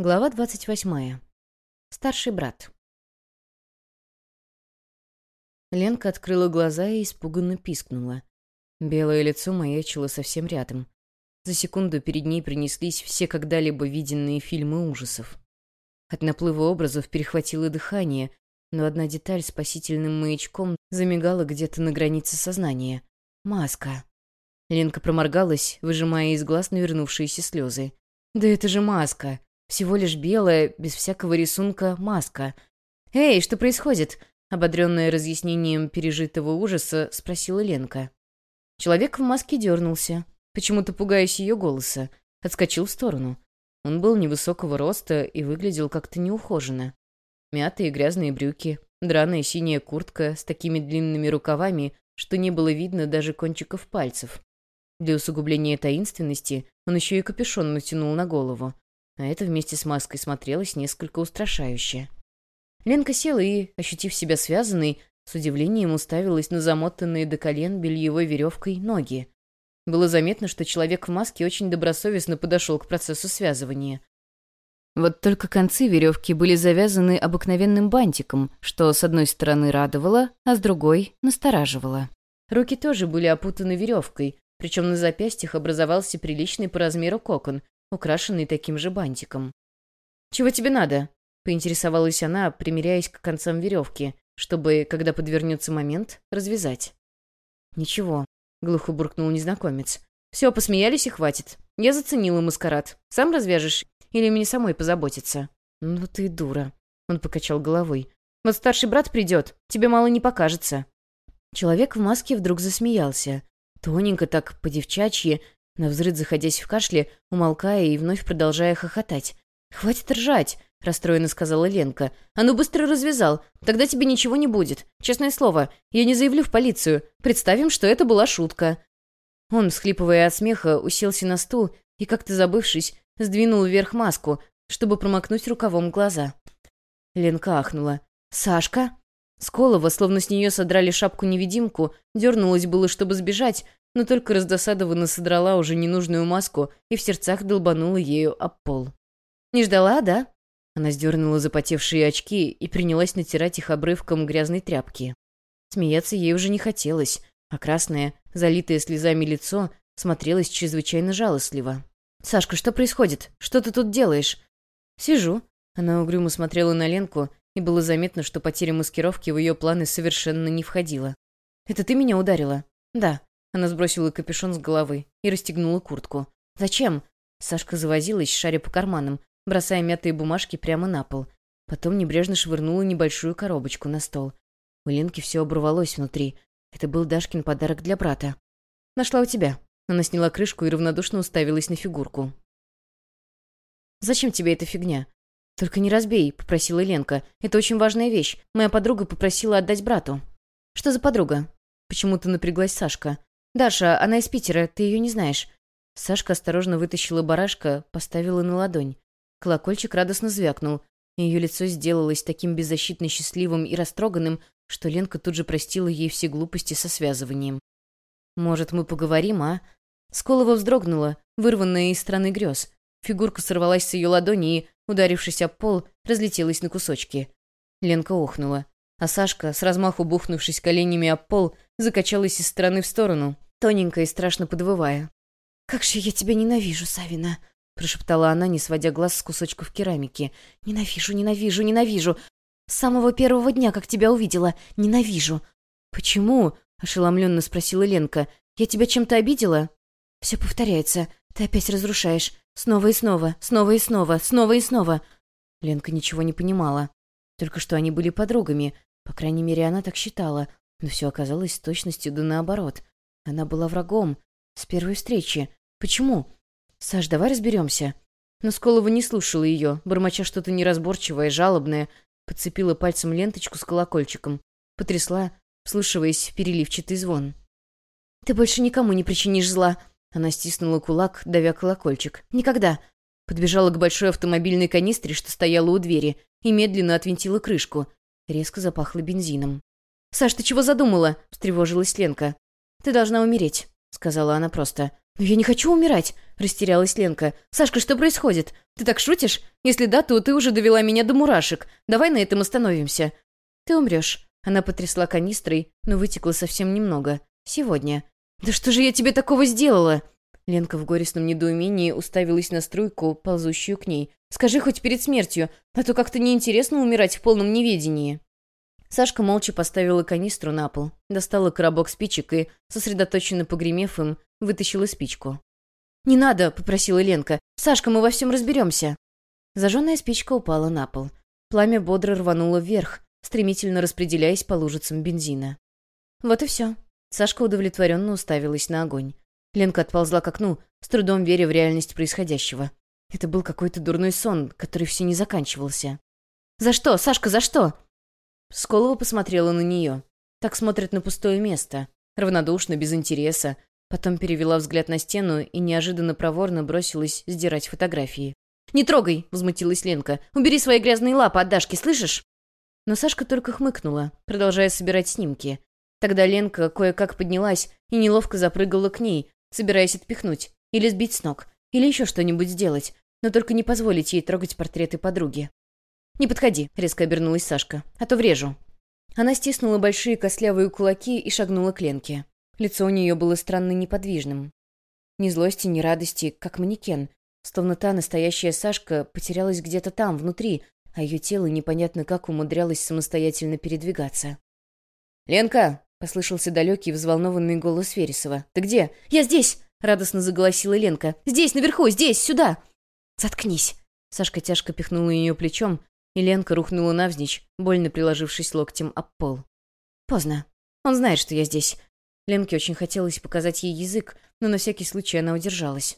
Глава двадцать восьмая. Старший брат. Ленка открыла глаза и испуганно пискнула. Белое лицо маячило совсем рядом. За секунду перед ней принеслись все когда-либо виденные фильмы ужасов. От наплыва образов перехватило дыхание, но одна деталь спасительным маячком замигала где-то на границе сознания. Маска. Ленка проморгалась, выжимая из глаз навернувшиеся слезы. «Да это же маска!» Всего лишь белая, без всякого рисунка, маска. «Эй, что происходит?» Ободренная разъяснением пережитого ужаса, спросила Ленка. Человек в маске дернулся, почему-то пугаясь ее голоса, отскочил в сторону. Он был невысокого роста и выглядел как-то неухоженно. Мятые грязные брюки, драная синяя куртка с такими длинными рукавами, что не было видно даже кончиков пальцев. Для усугубления таинственности он еще и капюшон натянул на голову, а это вместе с маской смотрелось несколько устрашающе. Ленка села и, ощутив себя связанной, с удивлением уставилась на замотанные до колен бельевой веревкой ноги. Было заметно, что человек в маске очень добросовестно подошел к процессу связывания. Вот только концы веревки были завязаны обыкновенным бантиком, что с одной стороны радовало, а с другой настораживало. Руки тоже были опутаны веревкой, причем на запястьях образовался приличный по размеру кокон, украшенный таким же бантиком. «Чего тебе надо?» — поинтересовалась она, примеряясь к концам веревки, чтобы, когда подвернется момент, развязать. «Ничего», — глухо буркнул незнакомец. «Все, посмеялись и хватит. Я заценила маскарад. Сам развяжешь? Или мне самой позаботиться?» «Ну ты дура», — он покачал головой. «Вот старший брат придет, тебе мало не покажется». Человек в маске вдруг засмеялся. Тоненько так, по-девчачьи, Навзрыд, заходясь в кашле, умолкая и вновь продолжая хохотать. «Хватит ржать!» — расстроенно сказала Ленка. «А ну быстро развязал! Тогда тебе ничего не будет. Честное слово, я не заявлю в полицию. Представим, что это была шутка». Он, всхлипывая от смеха, уселся на стул и, как-то забывшись, сдвинул вверх маску, чтобы промокнуть рукавом глаза. Ленка ахнула. «Сашка?» Сколова, словно с нее содрали шапку-невидимку, дернулась было, чтобы сбежать, но только раздосадованно содрала уже ненужную маску и в сердцах долбанула ею об пол. «Не ждала, да?» Она сдернула запотевшие очки и принялась натирать их обрывком грязной тряпки. Смеяться ей уже не хотелось, а красное, залитое слезами лицо смотрелось чрезвычайно жалостливо. «Сашка, что происходит? Что ты тут делаешь?» «Сижу». Она угрюмо смотрела на Ленку, и было заметно, что потеря маскировки в ее планы совершенно не входила. «Это ты меня ударила?» «Да». Она сбросила капюшон с головы и расстегнула куртку. «Зачем?» Сашка завозилась, шаря по карманам, бросая мятые бумажки прямо на пол. Потом небрежно швырнула небольшую коробочку на стол. У Ленки все оборвалось внутри. Это был Дашкин подарок для брата. «Нашла у тебя». Она сняла крышку и равнодушно уставилась на фигурку. «Зачем тебе эта фигня?» «Только не разбей», — попросила Ленка. «Это очень важная вещь. Моя подруга попросила отдать брату». «Что за подруга?» Почему-то напряглась Сашка. «Даша, она из Питера, ты ее не знаешь». Сашка осторожно вытащила барашка, поставила на ладонь. Колокольчик радостно звякнул. Ее лицо сделалось таким беззащитно счастливым и растроганным, что Ленка тут же простила ей все глупости со связыванием. «Может, мы поговорим, а?» Сколова вздрогнула, вырванная из страны грез. Фигурка сорвалась с ее ладони и, ударившись об пол, разлетелась на кусочки. Ленка охнула. А Сашка, с размаху бухнувшись коленями об пол, закачалась из стороны в сторону, тоненько и страшно подвывая. «Как же я тебя ненавижу, Савина!» прошептала она, не сводя глаз с кусочков керамики. «Ненавижу, ненавижу, ненавижу! С самого первого дня, как тебя увидела, ненавижу!» «Почему?» — ошеломленно спросила Ленка. «Я тебя чем-то обидела?» «Все повторяется. Ты опять разрушаешь. Снова и снова, снова и снова, снова и снова!» Ленка ничего не понимала. Только что они были подругами, по крайней мере, она так считала, но все оказалось с точностью да наоборот. Она была врагом. С первой встречи. Почему? «Саш, давай разберемся». Но Сколова не слушала ее, бормоча что-то неразборчивое, жалобное, подцепила пальцем ленточку с колокольчиком, потрясла, вслушиваясь в переливчатый звон. «Ты больше никому не причинишь зла!» Она стиснула кулак, давя колокольчик. «Никогда!» Подбежала к большой автомобильной канистре, что стояла у двери, и медленно отвинтила крышку. Резко запахло бензином. «Саш, ты чего задумала?» — встревожилась Ленка. «Ты должна умереть», — сказала она просто. «Но я не хочу умирать», — растерялась Ленка. «Сашка, что происходит? Ты так шутишь? Если да, то ты уже довела меня до мурашек. Давай на этом остановимся». «Ты умрешь». Она потрясла канистрой, но вытекло совсем немного. «Сегодня». «Да что же я тебе такого сделала?» Ленка в горестном недоумении уставилась на струйку, ползущую к ней. «Скажи хоть перед смертью, а то как-то неинтересно умирать в полном неведении». Сашка молча поставила канистру на пол, достала коробок спичек и, сосредоточенно погремев им, вытащила спичку. «Не надо!» — попросила Ленка. «Сашка, мы во всем разберемся!» Зажженная спичка упала на пол. Пламя бодро рвануло вверх, стремительно распределяясь по лужицам бензина. Вот и все. Сашка удовлетворенно уставилась на огонь. Ленка отползла к окну, с трудом веря в реальность происходящего. Это был какой-то дурной сон, который все не заканчивался. «За что, Сашка, за что?» Сколова посмотрела на нее. Так смотрит на пустое место. Равнодушно, без интереса. Потом перевела взгляд на стену и неожиданно проворно бросилась сдирать фотографии. «Не трогай!» — возмутилась Ленка. «Убери свои грязные лапы от Дашки, слышишь?» Но Сашка только хмыкнула, продолжая собирать снимки. Тогда Ленка кое-как поднялась и неловко запрыгала к ней, собираясь отпихнуть, или сбить с ног, или еще что-нибудь сделать, но только не позволить ей трогать портреты подруги. «Не подходи», — резко обернулась Сашка, — «а то врежу». Она стиснула большие костлявые кулаки и шагнула к Ленке. Лицо у нее было странно неподвижным. Ни злости, ни радости, как манекен. Словно та настоящая Сашка потерялась где-то там, внутри, а ее тело непонятно как умудрялось самостоятельно передвигаться. «Ленка!» — послышался далекий взволнованный голос Вересова. «Ты где?» «Я здесь!» — радостно заголосила Ленка. «Здесь, наверху, здесь, сюда!» «Заткнись!» Сашка тяжко пихнула ее плечом, и Ленка рухнула навзничь, больно приложившись локтем об пол. «Поздно. Он знает, что я здесь». Ленке очень хотелось показать ей язык, но на всякий случай она удержалась.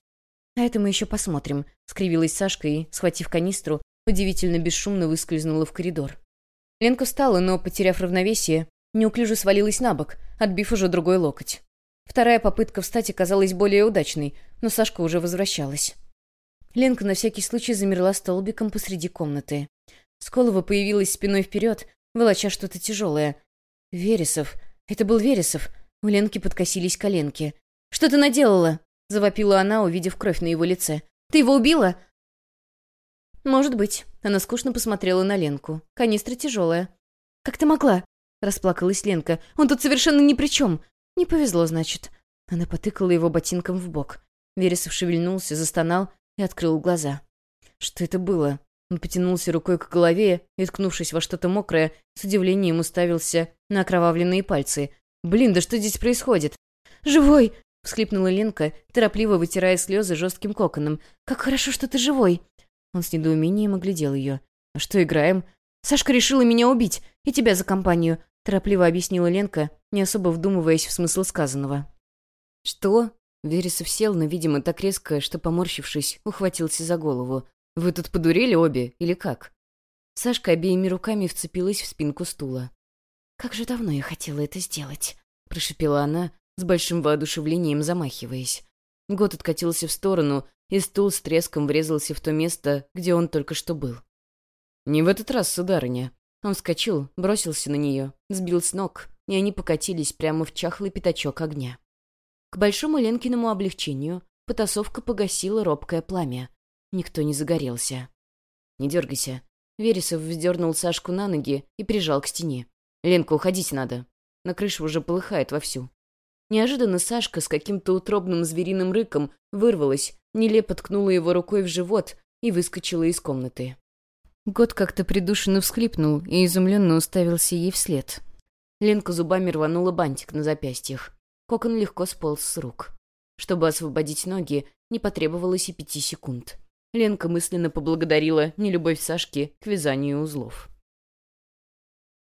«А это мы еще посмотрим», — скривилась Сашка и, схватив канистру, удивительно бесшумно выскользнула в коридор. Ленка встала, но, потеряв равновесие, неуклюже свалилась на бок, отбив уже другой локоть. Вторая попытка встать оказалась более удачной, но Сашка уже возвращалась. Ленка на всякий случай замерла столбиком посреди комнаты. Сколова появилась спиной вперед, волоча что-то тяжелое. «Вересов! Это был Вересов!» У Ленки подкосились коленки. «Что ты наделала?» — завопила она, увидев кровь на его лице. «Ты его убила?» «Может быть». Она скучно посмотрела на Ленку. «Канистра тяжелая». «Как ты могла?» — расплакалась Ленка. «Он тут совершенно ни при чем. Не повезло, значит». Она потыкала его ботинком в бок. Вересов шевельнулся, застонал и открыл глаза. «Что это было?» Он потянулся рукой к голове и, ткнувшись во что-то мокрое, с удивлением уставился на окровавленные пальцы. «Блин, да что здесь происходит?» «Живой!» — всхлипнула Ленка, торопливо вытирая слезы жестким коконом. «Как хорошо, что ты живой!» Он с недоумением оглядел ее. «А что, играем?» «Сашка решила меня убить, и тебя за компанию», — торопливо объяснила Ленка, не особо вдумываясь в смысл сказанного. «Что?» Вересов сел, но, видимо, так резко, что, поморщившись, ухватился за голову. Вы тут подурели обе, или как?» Сашка обеими руками вцепилась в спинку стула. «Как же давно я хотела это сделать», — прошипела она, с большим воодушевлением замахиваясь. Год откатился в сторону, и стул с треском врезался в то место, где он только что был. «Не в этот раз, сударыня». Он вскочил, бросился на нее, сбил с ног, и они покатились прямо в чахлый пятачок огня. К большому Ленкиному облегчению потасовка погасила робкое пламя. Никто не загорелся. «Не дергайся». Вересов вздернул Сашку на ноги и прижал к стене. «Ленка, уходить надо. На крыше уже полыхает вовсю». Неожиданно Сашка с каким-то утробным звериным рыком вырвалась, нелепо ткнула его рукой в живот и выскочила из комнаты. Год как-то придушенно всхлипнул и изумленно уставился ей вслед. Ленка зубами рванула бантик на запястьях. Кокон легко сполз с рук. Чтобы освободить ноги, не потребовалось и пяти секунд. Ленка мысленно поблагодарила нелюбовь Сашки к вязанию узлов.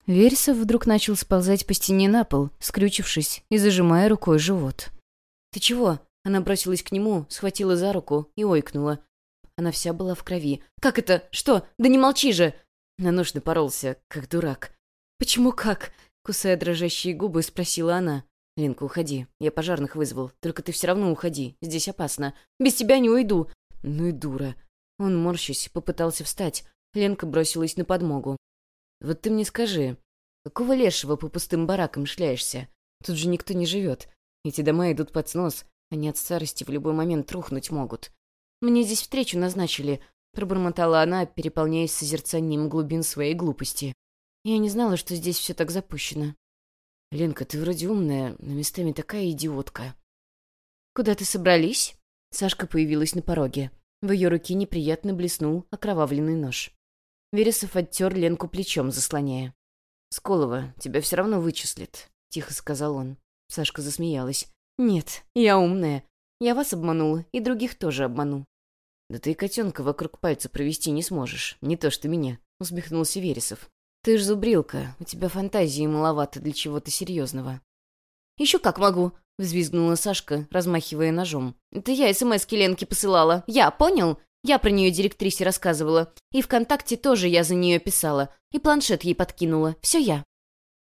Вересов вдруг начал сползать по стене на пол, скрючившись и зажимая рукой живот. «Ты чего?» Она бросилась к нему, схватила за руку и ойкнула. Она вся была в крови. «Как это? Что? Да не молчи же!» На нож напоролся, как дурак. «Почему как?» Кусая дрожащие губы, спросила она. «Ленка, уходи. Я пожарных вызвал. Только ты все равно уходи. Здесь опасно. Без тебя не уйду. Ну и дура. Он, морщись, попытался встать. Ленка бросилась на подмогу. «Вот ты мне скажи, какого лешего по пустым баракам шляешься? Тут же никто не живет. Эти дома идут под снос. Они от старости в любой момент рухнуть могут. Мне здесь встречу назначили, пробормотала она, переполняясь созерцанием глубин своей глупости. Я не знала, что здесь все так запущено. «Ленка, ты вроде умная, но местами такая идиотка». «Куда ты собрались?» Сашка появилась на пороге. В ее руке неприятно блеснул окровавленный нож. Вересов оттер Ленку плечом, заслоняя. «Сколова, тебя все равно вычислит», — тихо сказал он. Сашка засмеялась. «Нет, я умная. Я вас обманула, и других тоже обману». «Да ты котенка вокруг пальца провести не сможешь, не то что меня», — усмехнулся Вересов. «Ты ж зубрилка, у тебя фантазии маловато для чего-то серьезного». «Еще как могу!» — взвизгнула Сашка, размахивая ножом. «Это я СМС-ки Ленке посылала. Я, понял? Я про нее директрисе рассказывала. И ВКонтакте тоже я за нее писала. И планшет ей подкинула. Все я».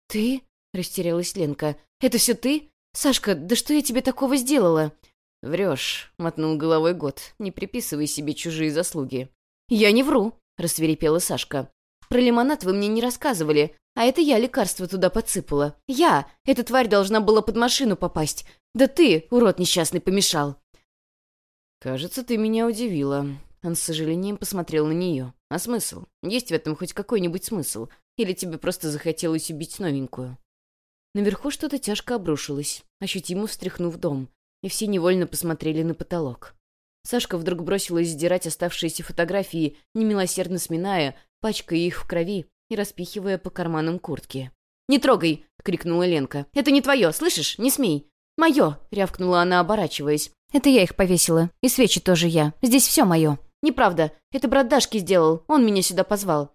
«Ты?» — растерялась Ленка. «Это все ты? Сашка, да что я тебе такого сделала?» «Врешь», — мотнул головой год. «Не приписывай себе чужие заслуги». «Я не вру», — рассверепела Сашка. Про лимонад вы мне не рассказывали, а это я лекарство туда подсыпала. Я! Эта тварь должна была под машину попасть. Да ты, урод несчастный, помешал!» «Кажется, ты меня удивила». Он с сожалением посмотрел на нее. «А смысл? Есть в этом хоть какой-нибудь смысл? Или тебе просто захотелось убить новенькую?» Наверху что-то тяжко обрушилось, ощутимо встряхнув дом, и все невольно посмотрели на потолок. Сашка вдруг бросилась сдирать оставшиеся фотографии, немилосердно сминая, пачкая их в крови и распихивая по карманам куртки. «Не трогай!» — крикнула Ленка. «Это не твое, слышишь? Не смей!» «Мое!» — рявкнула она, оборачиваясь. «Это я их повесила. И свечи тоже я. Здесь все мое». «Неправда. Это брат Дашки сделал. Он меня сюда позвал».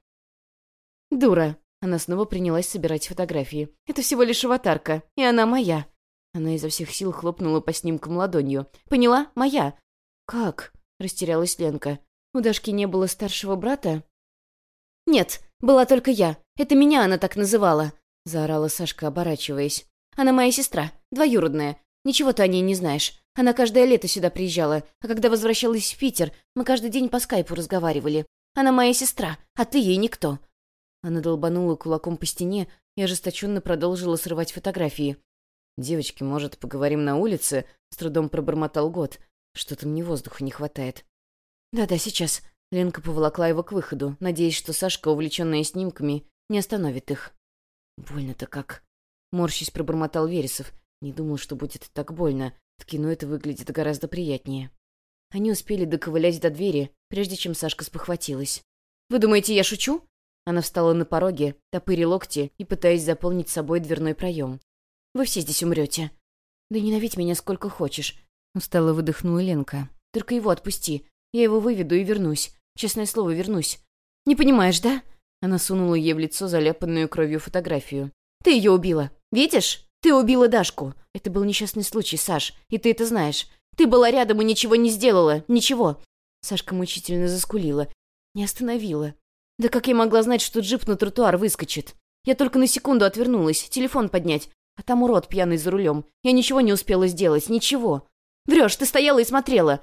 «Дура!» Она снова принялась собирать фотографии. «Это всего лишь аватарка, и она моя». Она изо всех сил хлопнула по снимкам ладонью. «Поняла? Моя!» «Как?» — растерялась Ленка. «У Дашки не было старшего брата?» «Нет, была только я. Это меня она так называла», — заорала Сашка, оборачиваясь. «Она моя сестра, двоюродная. Ничего ты о ней не знаешь. Она каждое лето сюда приезжала, а когда возвращалась в Питер, мы каждый день по скайпу разговаривали. Она моя сестра, а ты ей никто». Она долбанула кулаком по стене и ожесточенно продолжила срывать фотографии. «Девочки, может, поговорим на улице?» — с трудом пробормотал год. «Что-то мне воздуха не хватает». «Да-да, сейчас», Ленка поволокла его к выходу, надеясь, что Сашка, увлеченная снимками, не остановит их. «Больно-то как!» Морщись пробормотал Вересов. Не думал, что будет так больно. В кино это выглядит гораздо приятнее. Они успели доковылять до двери, прежде чем Сашка спохватилась. «Вы думаете, я шучу?» Она встала на пороге, топыри локти и пытаясь заполнить собой дверной проем. «Вы все здесь умрете». «Да ненавидь меня сколько хочешь», — устало выдохнула Ленка. «Только его отпусти. Я его выведу и вернусь. Честное слово, вернусь. Не понимаешь, да? Она сунула ей в лицо заляпанную кровью фотографию. Ты ее убила. Видишь? Ты убила Дашку. Это был несчастный случай, Саш, и ты это знаешь. Ты была рядом и ничего не сделала. Ничего. Сашка мучительно заскулила. Не остановила. Да как я могла знать, что джип на тротуар выскочит? Я только на секунду отвернулась, телефон поднять. А там урод пьяный за рулем. Я ничего не успела сделать, ничего. Врешь, ты стояла и смотрела.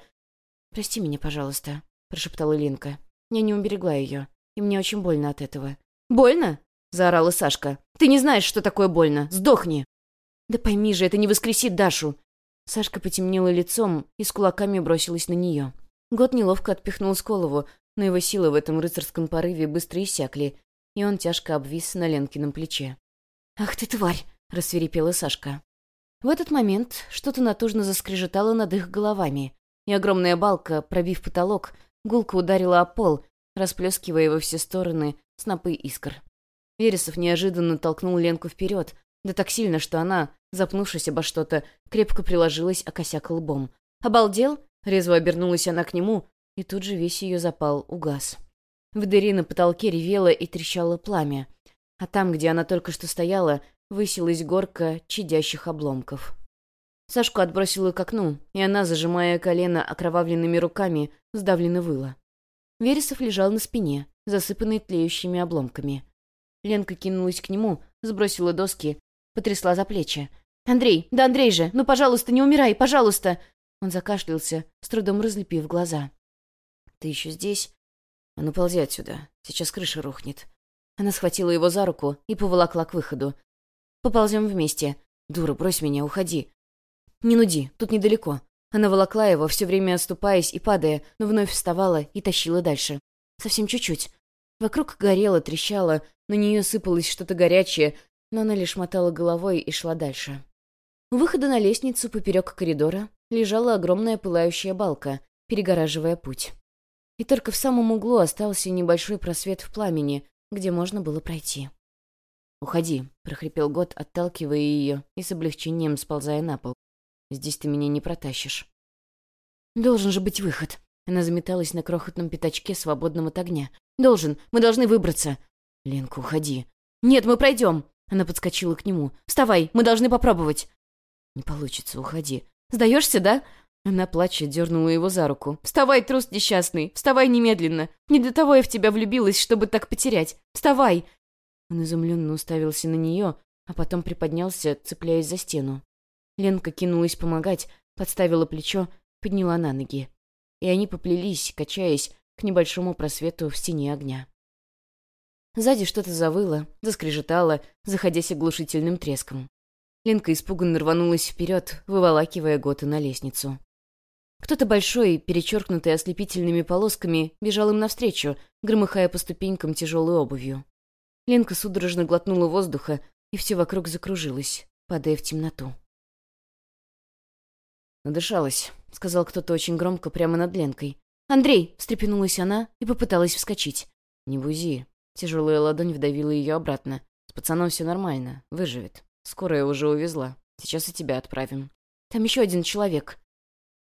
Прости меня, пожалуйста. — прошептала Линка. «Я не уберегла ее, и мне очень больно от этого». «Больно?» — заорала Сашка. «Ты не знаешь, что такое больно. Сдохни!» «Да пойми же, это не воскресит Дашу!» Сашка потемнела лицом и с кулаками бросилась на нее. Год неловко отпихнул Сколову, но его силы в этом рыцарском порыве быстро иссякли, и он тяжко обвис на Ленкином плече. «Ах ты, тварь!» — рассверепела Сашка. В этот момент что-то натужно заскрежетало над их головами, и огромная балка, пробив потолок, Гулка ударила о пол, расплескивая во все стороны снопы искр. Вересов неожиданно толкнул Ленку вперед, да так сильно, что она, запнувшись обо что-то, крепко приложилась о косяк лбом. «Обалдел?» — резво обернулась она к нему, и тут же весь ее запал угас. В дыре на потолке ревело и трещало пламя, а там, где она только что стояла, высилась горка чадящих обломков. Сашку отбросила к окну, и она, зажимая колено окровавленными руками, сдавленно выла. Вересов лежал на спине, засыпанный тлеющими обломками. Ленка кинулась к нему, сбросила доски, потрясла за плечи. «Андрей, да Андрей же! Ну, пожалуйста, не умирай, пожалуйста!» Он закашлялся, с трудом разлепив глаза. «Ты еще здесь? А ну, ползи отсюда. Сейчас крыша рухнет». Она схватила его за руку и поволокла к выходу. «Поползем вместе. Дура, брось меня, уходи. «Не нуди, тут недалеко». Она волокла его, все время оступаясь и падая, но вновь вставала и тащила дальше. Совсем чуть-чуть. Вокруг горело, трещало, на нее сыпалось что-то горячее, но она лишь мотала головой и шла дальше. У выхода на лестницу поперек коридора лежала огромная пылающая балка, перегораживая путь. И только в самом углу остался небольшой просвет в пламени, где можно было пройти. «Уходи», — прохрипел Год, отталкивая ее и с облегчением сползая на пол. «Здесь ты меня не протащишь». «Должен же быть выход». Она заметалась на крохотном пятачке, свободном от огня. «Должен! Мы должны выбраться!» «Ленка, уходи!» «Нет, мы пройдем!» Она подскочила к нему. «Вставай! Мы должны попробовать!» «Не получится, уходи!» «Сдаешься, да?» Она, плача, дернула его за руку. «Вставай, трус несчастный! Вставай немедленно! Не для того я в тебя влюбилась, чтобы так потерять! Вставай!» Он изумленно уставился на нее, а потом приподнялся, цепляясь за стену. Ленка кинулась помогать, подставила плечо, подняла на ноги. И они поплелись, качаясь, к небольшому просвету в стене огня. Сзади что-то завыло, заскрежетало, заходясь оглушительным треском. Ленка испуганно рванулась вперед, выволакивая Гота на лестницу. Кто-то большой, перечеркнутый ослепительными полосками, бежал им навстречу, громыхая по ступенькам тяжелой обувью. Ленка судорожно глотнула воздуха, и все вокруг закружилось, падая в темноту. «Надышалась», — сказал кто-то очень громко прямо над Ленкой. «Андрей!» — встрепенулась она и попыталась вскочить. «Не бузи». Тяжелая ладонь вдавила ее обратно. «С пацаном все нормально. Выживет. Скорая уже увезла. Сейчас и тебя отправим». «Там еще один человек».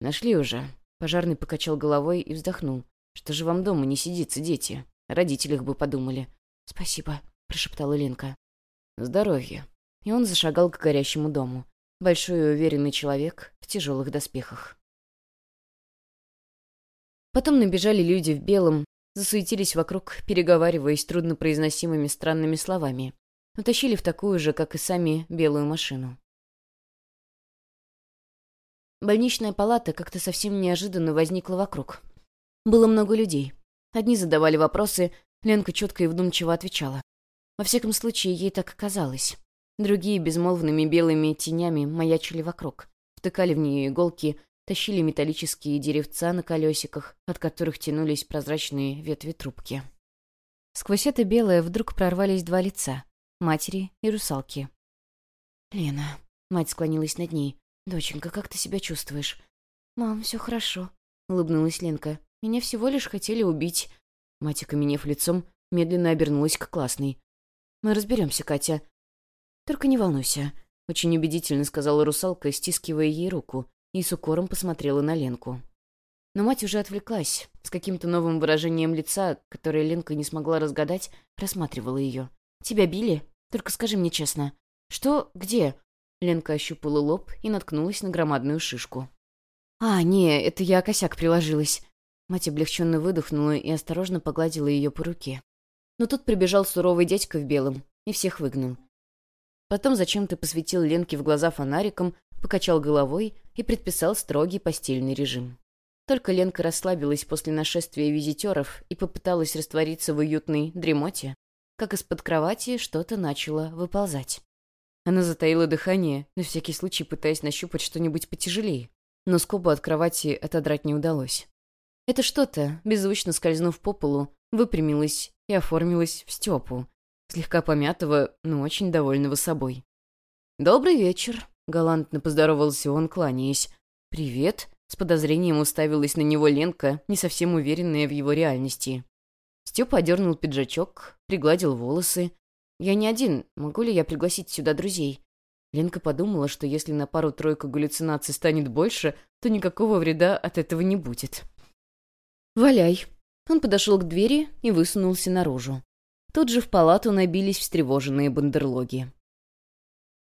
«Нашли уже». Пожарный покачал головой и вздохнул. «Что же вам дома не сидится, дети? О родителях бы подумали». «Спасибо», — прошептала Ленка. «Здоровье». И он зашагал к горящему дому. Большой и уверенный человек в тяжелых доспехах. Потом набежали люди в белом, засуетились вокруг, переговариваясь труднопроизносимыми странными словами. Утащили в такую же, как и сами, белую машину. Больничная палата как-то совсем неожиданно возникла вокруг. Было много людей. Одни задавали вопросы, Ленка четко и вдумчиво отвечала. Во всяком случае, ей так казалось. Другие безмолвными белыми тенями маячили вокруг, втыкали в нее иголки, тащили металлические деревца на колесиках, от которых тянулись прозрачные ветви трубки. Сквозь это белое вдруг прорвались два лица — матери и русалки. «Лена», — мать склонилась над ней, — «доченька, как ты себя чувствуешь?» «Мам, все хорошо», — улыбнулась Ленка. «Меня всего лишь хотели убить». Мать, окаменев лицом, медленно обернулась к классной. «Мы разберемся, Катя». «Только не волнуйся», — очень убедительно сказала русалка, стискивая ей руку, и с укором посмотрела на Ленку. Но мать уже отвлеклась, с каким-то новым выражением лица, которое Ленка не смогла разгадать, рассматривала ее. «Тебя били? Только скажи мне честно». «Что? Где?» Ленка ощупала лоб и наткнулась на громадную шишку. «А, не, это я косяк приложилась. Мать облегченно выдохнула и осторожно погладила ее по руке. Но тут прибежал суровый дядька в белом и всех выгнал. Потом зачем-то посветил Ленке в глаза фонариком, покачал головой и предписал строгий постельный режим. Только Ленка расслабилась после нашествия визитеров и попыталась раствориться в уютной дремоте, как из-под кровати что-то начало выползать. Она затаила дыхание, на всякий случай пытаясь нащупать что-нибудь потяжелее, но скобу от кровати отодрать не удалось. Это что-то, беззвучно скользнув по полу, выпрямилось и оформилось в Степу, слегка помятого, но очень довольного собой. «Добрый вечер», — галантно поздоровался он, кланяясь. «Привет», — с подозрением уставилась на него Ленка, не совсем уверенная в его реальности. Степа одернул пиджачок, пригладил волосы. «Я не один, могу ли я пригласить сюда друзей?» Ленка подумала, что если на пару-тройку галлюцинаций станет больше, то никакого вреда от этого не будет. «Валяй». Он подошел к двери и высунулся наружу. Тут же в палату набились встревоженные бандерлоги.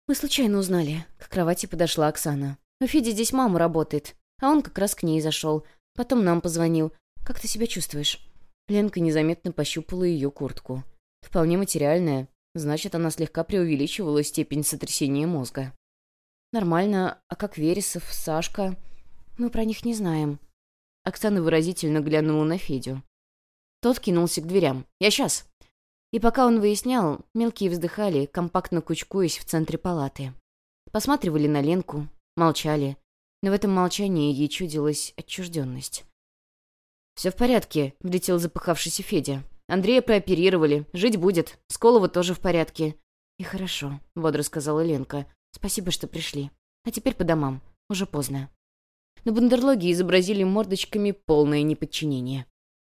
«Мы случайно узнали». К кровати подошла Оксана. «У Феди здесь мама работает, а он как раз к ней зашел. Потом нам позвонил. Как ты себя чувствуешь?» Ленка незаметно пощупала ее куртку. Вполне материальная, значит, она слегка преувеличивала степень сотрясения мозга. «Нормально. А как Вересов, Сашка?» «Мы про них не знаем», Оксана выразительно глянула на Федю. Тот кинулся к дверям. «Я сейчас!» И пока он выяснял, мелкие вздыхали, компактно кучкуясь в центре палаты. Посматривали на Ленку, молчали. но в этом молчании ей чудилась отчужденность. «Все в порядке», — влетел запыхавшийся Федя. «Андрея прооперировали, жить будет, Сколова тоже в порядке». «И хорошо», — бодро сказала Ленка. «Спасибо, что пришли. А теперь по домам. Уже поздно». На бандерлоге изобразили мордочками полное неподчинение.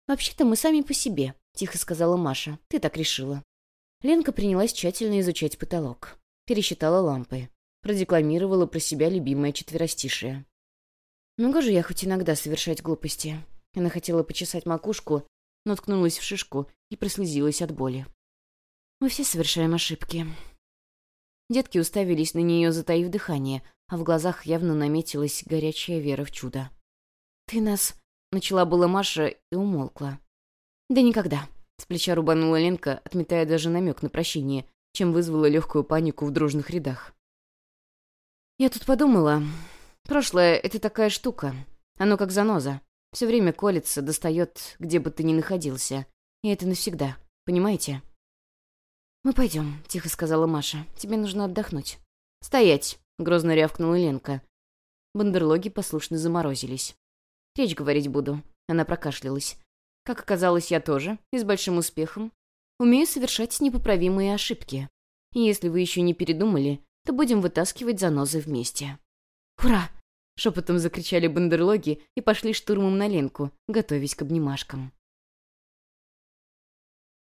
«Вообще-то мы сами по себе», — тихо сказала Маша. «Ты так решила». Ленка принялась тщательно изучать потолок. Пересчитала лампы. Продекламировала про себя любимое четверостишее. «Могу же я хоть иногда совершать глупости?» Она хотела почесать макушку, но ткнулась в шишку и прослезилась от боли. «Мы все совершаем ошибки». Детки уставились на нее, затаив дыхание, а в глазах явно наметилась горячая вера в чудо. «Ты нас...» — начала была Маша и умолкла. «Да никогда», с плеча рубанула Ленка, отметая даже намек на прощение, чем вызвала легкую панику в дружных рядах. «Я тут подумала. Прошлое — это такая штука. Оно как заноза. Все время колется, достает, где бы ты ни находился. И это навсегда. Понимаете?» «Мы пойдем», — тихо сказала Маша. «Тебе нужно отдохнуть». «Стоять!» — грозно рявкнула Ленка. Бандерлоги послушно заморозились. «Речь говорить буду». Она прокашлялась. Как оказалось, я тоже, и с большим успехом, умею совершать непоправимые ошибки. И если вы еще не передумали, то будем вытаскивать занозы вместе. «Ура!» — шепотом закричали бандерлоги и пошли штурмом на Ленку, готовясь к обнимашкам.